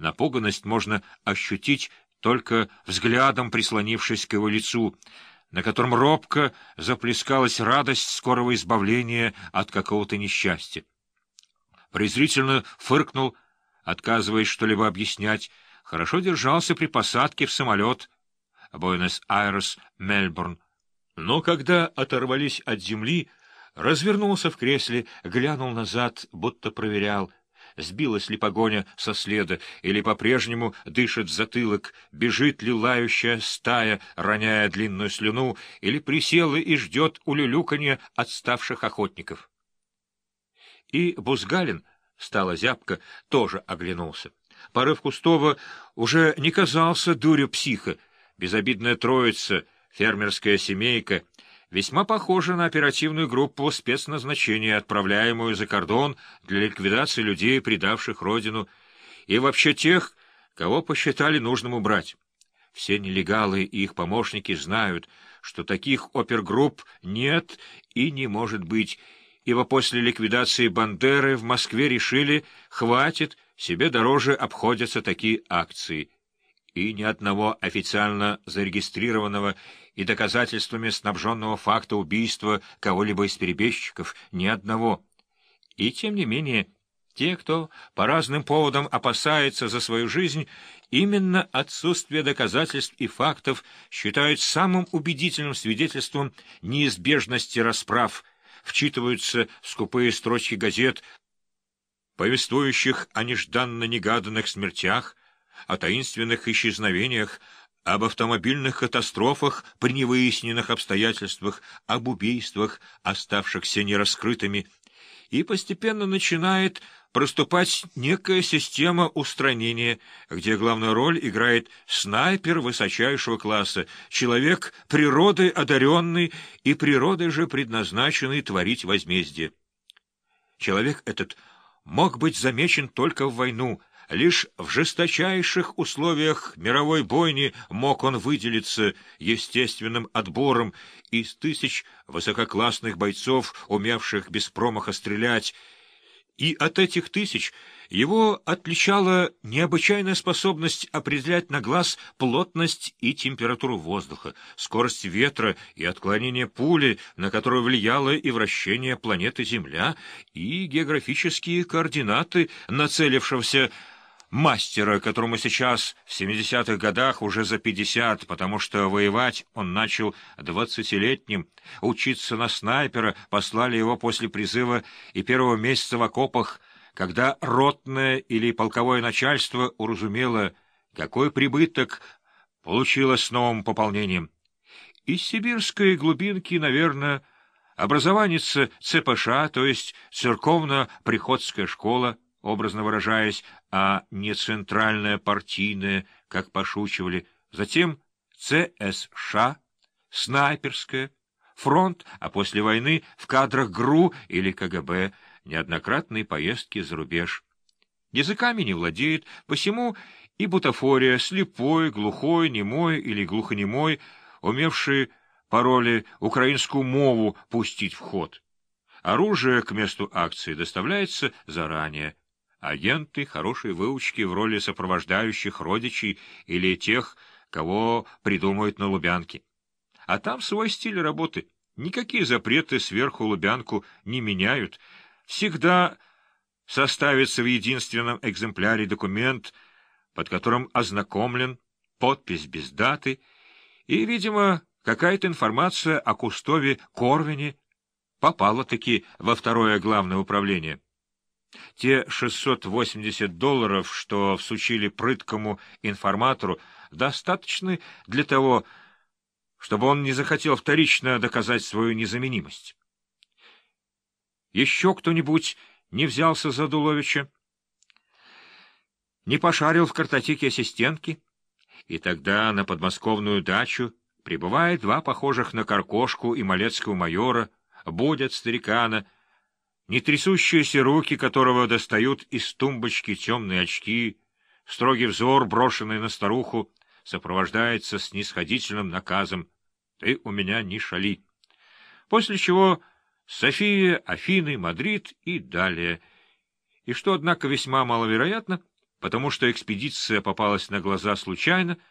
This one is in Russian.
Напуганность можно ощутить только взглядом прислонившись к его лицу, на котором робко заплескалась радость скорого избавления от какого-то несчастья. Презрительно фыркнул, отказываясь что-либо объяснять, хорошо держался при посадке в самолет Буэнос-Айрес, Мельбурн. Но когда оторвались от земли, развернулся в кресле, глянул назад, будто проверял — сбилась ли погоня со следа, или по-прежнему дышит затылок, бежит ли лающая стая, роняя длинную слюну, или присела и ждет улюлюканья отставших охотников. И Бузгалин, стала зябко, тоже оглянулся. Порыв Кустова уже не казался дурью психа, безобидная троица, фермерская семейка — весьма похожа на оперативную группу спецназначения, отправляемую за кордон для ликвидации людей, предавших родину, и вообще тех, кого посчитали нужным убрать. Все нелегалы и их помощники знают, что таких опергрупп нет и не может быть, ибо после ликвидации Бандеры в Москве решили, хватит, себе дороже обходятся такие акции — и ни одного официально зарегистрированного и доказательствами снабженного факта убийства кого-либо из перебежчиков, ни одного. И тем не менее, те, кто по разным поводам опасается за свою жизнь, именно отсутствие доказательств и фактов считают самым убедительным свидетельством неизбежности расправ, вчитываются в скупые строчки газет, повествующих о нежданно-негаданных смертях, о таинственных исчезновениях, об автомобильных катастрофах при невыясненных обстоятельствах, об убийствах, оставшихся нераскрытыми, и постепенно начинает проступать некая система устранения, где главную роль играет снайпер высочайшего класса, человек природой одаренный и природой же предназначенный творить возмездие. Человек этот мог быть замечен только в войну — Лишь в жесточайших условиях мировой бойни мог он выделиться естественным отбором из тысяч высококлассных бойцов, умевших без промаха стрелять, и от этих тысяч его отличала необычайная способность определять на глаз плотность и температуру воздуха, скорость ветра и отклонение пули, на которую влияло и вращение планеты Земля, и географические координаты нацелившегося мастера, которому сейчас в 70-х годах уже за 50, потому что воевать он начал двадцатилетним, учиться на снайпера послали его после призыва и первого месяца в окопах, когда ротное или полковое начальство уразумело, какой прибыток получило с новым пополнением. Из сибирской глубинки, наверное, образованница ЦПШ, то есть церковно-приходская школа, образно выражаясь, а не центральная партийная, как пошучивали, затем ЦСШ, снайперская, фронт, а после войны в кадрах ГРУ или КГБ, неоднократные поездки за рубеж. Языками не владеет, посему и бутафория, слепой, глухой, немой или глухонемой, умевший пароли украинскую мову пустить в ход. Оружие к месту акции доставляется заранее, агенты хорошей выучки в роли сопровождающих родичей или тех, кого придумают на Лубянке. А там свой стиль работы. Никакие запреты сверху Лубянку не меняют. Всегда составится в единственном экземпляре документ, под которым ознакомлен, подпись без даты, и, видимо, какая-то информация о Кустове Корвине попала-таки во второе главное управление. Те 680 долларов, что всучили прыткому информатору, достаточны для того, чтобы он не захотел вторично доказать свою незаменимость. Еще кто-нибудь не взялся за Дуловича? Не пошарил в картотеке ассистентки? И тогда на подмосковную дачу прибывает два похожих на Каркошку и Малецкого майора, будят старикана — не трясущиеся руки которого достают из тумбочки темные очки, строгий взор, брошенный на старуху, сопровождается снисходительным наказом «Ты у меня не шали». После чего София, Афины, Мадрид и далее. И что, однако, весьма маловероятно, потому что экспедиция попалась на глаза случайно,